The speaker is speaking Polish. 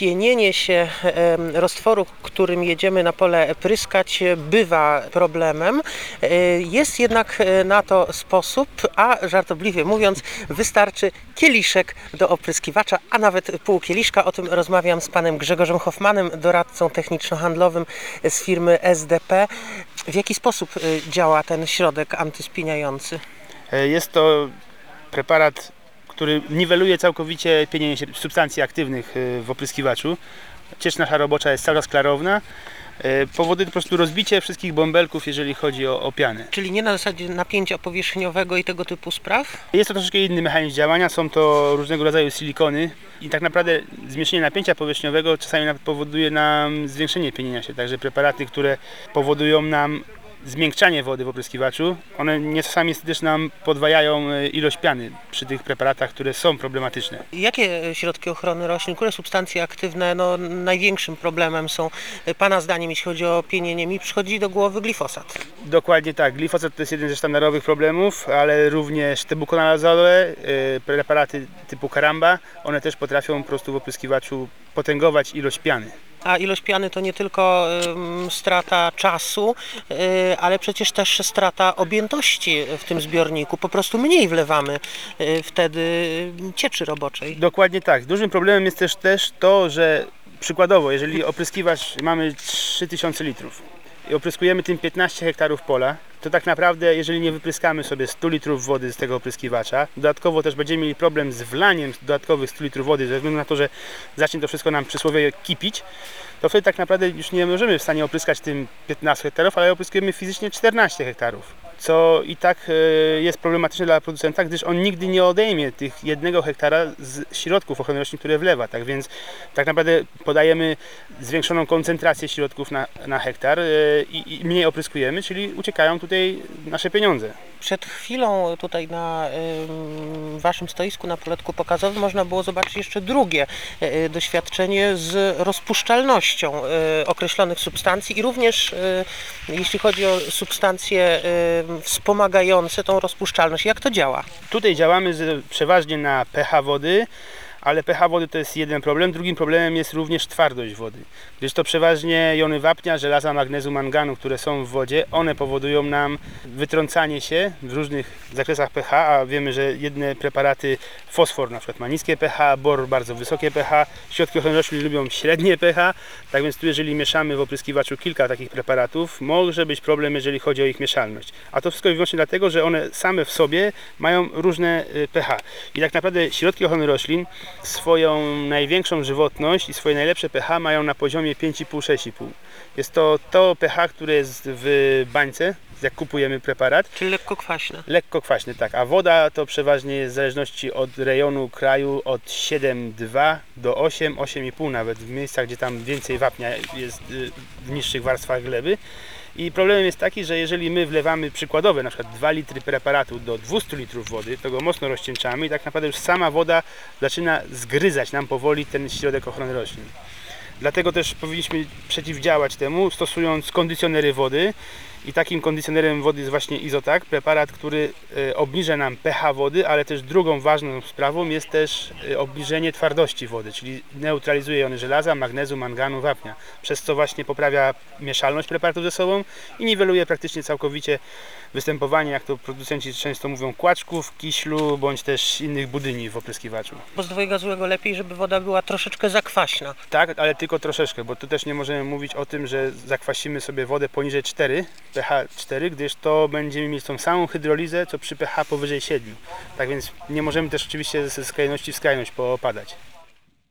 pienienie się roztworu, którym jedziemy na pole pryskać, bywa problemem. E, Jest jednak e, na to sposób, a żartobliwie mówiąc, wystarczy kieliszek do opryskiwacza, a nawet pół kieliszka. O tym rozmawiam z panem Grzegorzem Hoffmanem, doradcą techniczno-handlowym z firmy SDP. W jaki sposób e, działa ten środek antyspiniający? Jest to preparat, który niweluje całkowicie pienienie się substancji aktywnych e, w opryskiwaczu. Ciecz nasza robocza jest czas klarowna. E, Powoduje po prostu rozbicie wszystkich bąbelków, jeżeli chodzi o, o pianę. Czyli nie na zasadzie napięcia powierzchniowego i tego typu spraw? Jest to troszeczkę inny mechanizm działania, są to różnego rodzaju silikony i tak naprawdę zmniejszenie napięcia powierzchniowego czasami nawet powoduje nam zwiększenie pienienia się. Także preparaty, które powodują nam zmiękczanie wody w opryskiwaczu, one nie czasami też nam podwajają e, ilość piany przy tych preparatach, które są problematyczne. Jakie środki ochrony roślin, które substancje aktywne no, największym problemem są Pana zdaniem, jeśli chodzi o pienienie? Mi przychodzi do głowy glifosat. Dokładnie tak. Glifosat to jest jeden ze sztandarowych problemów, ale również te bukonazole, e, preparaty typu karamba, one też potrafią po prostu w opryskiwaczu potęgować ilość piany. A ilość piany to nie tylko ym, strata czasu, y, ale przecież też strata objętości w tym zbiorniku. Po prostu mniej wlewamy y, wtedy cieczy roboczej. Dokładnie tak. Dużym problemem jest też, też to, że przykładowo, jeżeli opryskiwacz mamy 3000 litrów i opryskujemy tym 15 hektarów pola, to tak naprawdę, jeżeli nie wypryskamy sobie 100 litrów wody z tego opryskiwacza, dodatkowo też będziemy mieli problem z wlaniem dodatkowych 100 litrów wody, ze względu na to, że zacznie to wszystko nam przysłowie kipić, to wtedy tak naprawdę już nie możemy w stanie opryskać tym 15 hektarów, ale opryskujemy fizycznie 14 hektarów. Co i tak e, jest problematyczne dla producenta, gdyż on nigdy nie odejmie tych jednego hektara z środków ochrony roślin, które wlewa. Tak więc tak naprawdę podajemy zwiększoną koncentrację środków na, na hektar e, i, i mniej opryskujemy, czyli uciekają tutaj nasze pieniądze. Przed chwilą tutaj na ym, Waszym stoisku na poletku pokazowym można było zobaczyć jeszcze drugie y, doświadczenie z rozpuszczalnością y, określonych substancji i również y, jeśli chodzi o substancje y, wspomagające tą rozpuszczalność. Jak to działa? Tutaj działamy przeważnie na pH wody, ale pH wody to jest jeden problem. Drugim problemem jest również twardość wody, gdyż to przeważnie jony wapnia, żelaza, magnezu, manganu, które są w wodzie, one powodują nam wytrącanie się w różnych zakresach pH, a wiemy, że jedne preparaty, fosfor na przykład ma niskie pH, bor bardzo wysokie pH, środki ochrony roślin lubią średnie pH, tak więc tu jeżeli mieszamy w opryskiwaczu kilka takich preparatów, może być problem, jeżeli chodzi o ich mieszalność. A to wszystko wyłącznie dlatego, że one same w sobie mają różne y, pH. I tak naprawdę środki ochrony roślin swoją największą żywotność i swoje najlepsze pH mają na poziomie 5,5-6,5. Jest to to pH, które jest w bańce, jak kupujemy preparat, Czyli lekko kwaśne. lekko kwaśny, tak, a woda to przeważnie jest w zależności od rejonu kraju od 7,2 do 8, 8,5 nawet w miejscach, gdzie tam więcej wapnia jest y, w niższych warstwach gleby. I problemem jest taki, że jeżeli my wlewamy przykładowe na przykład 2 litry preparatu do 200 litrów wody, to go mocno rozcieńczamy i tak naprawdę już sama woda zaczyna zgryzać nam powoli ten środek ochrony roślin. Dlatego też powinniśmy przeciwdziałać temu, stosując kondycjonery wody. I takim kondycjonerem wody jest właśnie Izotak, preparat, który e, obniża nam pH wody, ale też drugą ważną sprawą jest też e, obniżenie twardości wody, czyli neutralizuje one żelaza, magnezu, manganu, wapnia, przez co właśnie poprawia mieszalność preparatów ze sobą i niweluje praktycznie całkowicie występowanie, jak to producenci często mówią, kłaczków, kiślu bądź też innych budyni w opryskiwaczu. Bo z dwojga złego lepiej, żeby woda była troszeczkę zakwaśna. Tak, ale tylko troszeczkę, bo tu też nie możemy mówić o tym, że zakwasimy sobie wodę poniżej 4, pH 4, gdyż to będziemy mieć tą samą hydrolizę, co przy pH powyżej 7. Tak więc nie możemy też oczywiście ze skrajności w skrajność popadać.